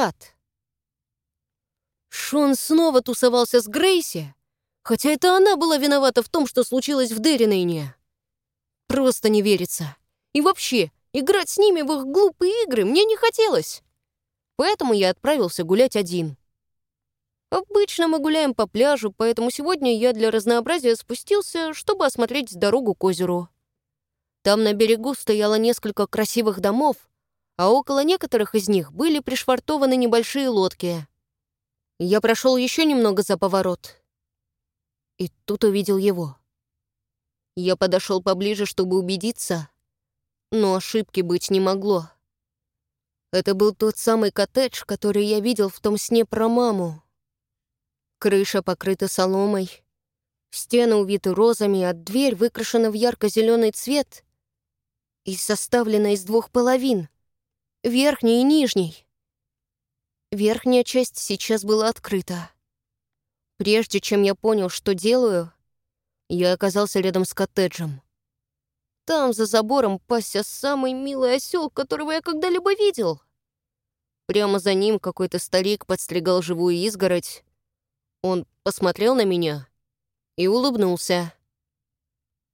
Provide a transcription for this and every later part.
Пат. Шон снова тусовался с Грейси, хотя это она была виновата в том, что случилось в Деринейне. Просто не верится. И вообще, играть с ними в их глупые игры мне не хотелось. Поэтому я отправился гулять один. Обычно мы гуляем по пляжу, поэтому сегодня я для разнообразия спустился, чтобы осмотреть дорогу к озеру. Там на берегу стояло несколько красивых домов, а около некоторых из них были пришвартованы небольшие лодки. Я прошел еще немного за поворот. И тут увидел его. Я подошел поближе, чтобы убедиться, но ошибки быть не могло. Это был тот самый коттедж, который я видел в том сне про маму. Крыша покрыта соломой, стены увиты розами, а дверь выкрашена в ярко-зеленый цвет и составлена из двух половин — верхней и нижней. Верхняя часть сейчас была открыта. Прежде чем я понял, что делаю, я оказался рядом с коттеджем. Там, за забором, пасся самый милый осел, которого я когда-либо видел. Прямо за ним какой-то старик подстригал живую изгородь, он посмотрел на меня и улыбнулся.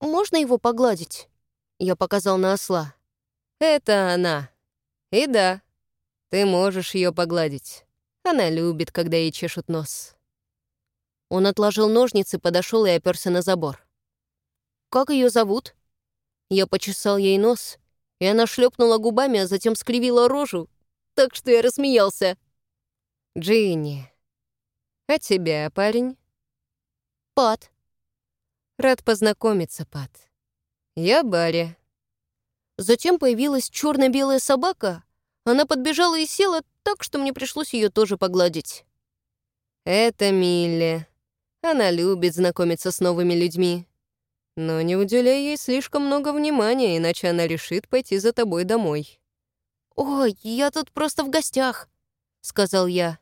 «Можно его погладить?» Я показал на осла. «Это она. И да, ты можешь ее погладить. Она любит, когда ей чешут нос». Он отложил ножницы, подошел и оперся на забор. «Как ее зовут?» Я почесал ей нос, и она шлепнула губами, а затем скривила рожу, так что я рассмеялся. «Джинни», «А тебя, парень?» «Пат». «Рад познакомиться, Пат. Я Барри». Затем появилась черно белая собака. Она подбежала и села так, что мне пришлось ее тоже погладить. «Это Милли. Она любит знакомиться с новыми людьми. Но не уделяй ей слишком много внимания, иначе она решит пойти за тобой домой». «Ой, я тут просто в гостях», — сказал я.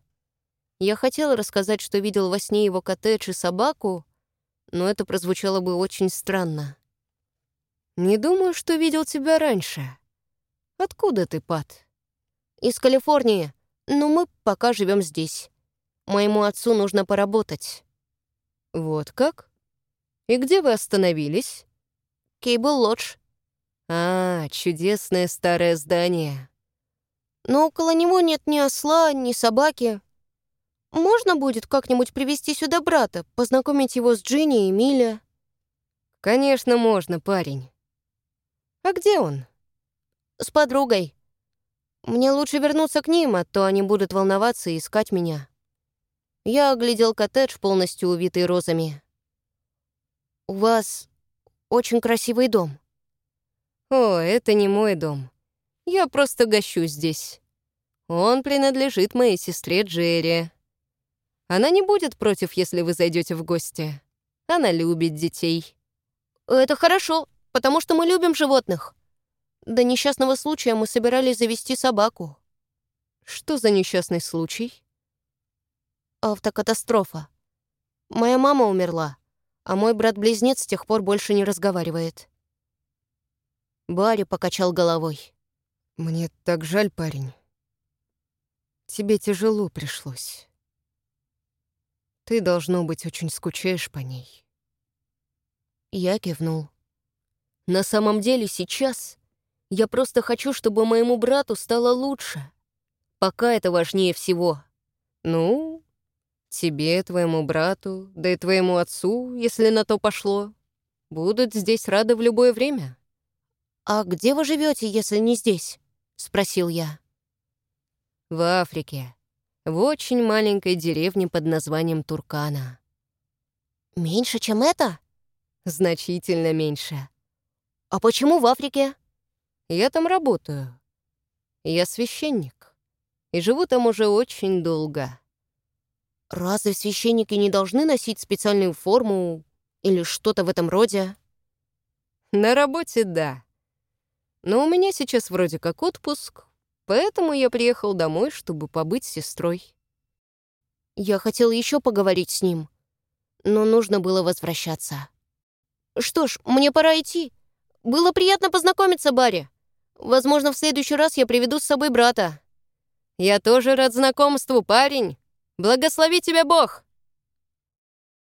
Я хотела рассказать, что видел во сне его коттедж и собаку, но это прозвучало бы очень странно. «Не думаю, что видел тебя раньше. Откуда ты, Пат?» «Из Калифорнии, но мы пока живем здесь. Моему отцу нужно поработать». «Вот как? И где вы остановились?» «Кейбл Лодж». «А, чудесное старое здание». «Но около него нет ни осла, ни собаки. Можно будет как-нибудь привести сюда брата, познакомить его с Джинни и Миля?» «Конечно, можно, парень. А где он?» «С подругой. Мне лучше вернуться к ним, а то они будут волноваться и искать меня». Я оглядел коттедж, полностью увитый розами. «У вас очень красивый дом». «О, это не мой дом. Я просто гощу здесь. Он принадлежит моей сестре Джерри. Она не будет против, если вы зайдете в гости. Она любит детей». «Это хорошо, потому что мы любим животных. До несчастного случая мы собирались завести собаку». «Что за несчастный случай?» «Автокатастрофа. Моя мама умерла, а мой брат-близнец с тех пор больше не разговаривает». Барри покачал головой. «Мне так жаль, парень. Тебе тяжело пришлось». Ты, должно быть, очень скучаешь по ней. Я кивнул. На самом деле сейчас я просто хочу, чтобы моему брату стало лучше. Пока это важнее всего. Ну, тебе, твоему брату, да и твоему отцу, если на то пошло, будут здесь рады в любое время. «А где вы живете, если не здесь?» — спросил я. «В Африке», в очень маленькой деревне под названием Туркана. «Меньше, чем это?» «Значительно меньше». «А почему в Африке?» «Я там работаю. Я священник. И живу там уже очень долго». «Разве священники не должны носить специальную форму или что-то в этом роде?» «На работе — да. Но у меня сейчас вроде как отпуск, Поэтому я приехал домой, чтобы побыть с сестрой. Я хотел еще поговорить с ним, но нужно было возвращаться. Что ж, мне пора идти. Было приятно познакомиться, Барри. Возможно, в следующий раз я приведу с собой брата. «Я тоже рад знакомству, парень. Благослови тебя Бог!»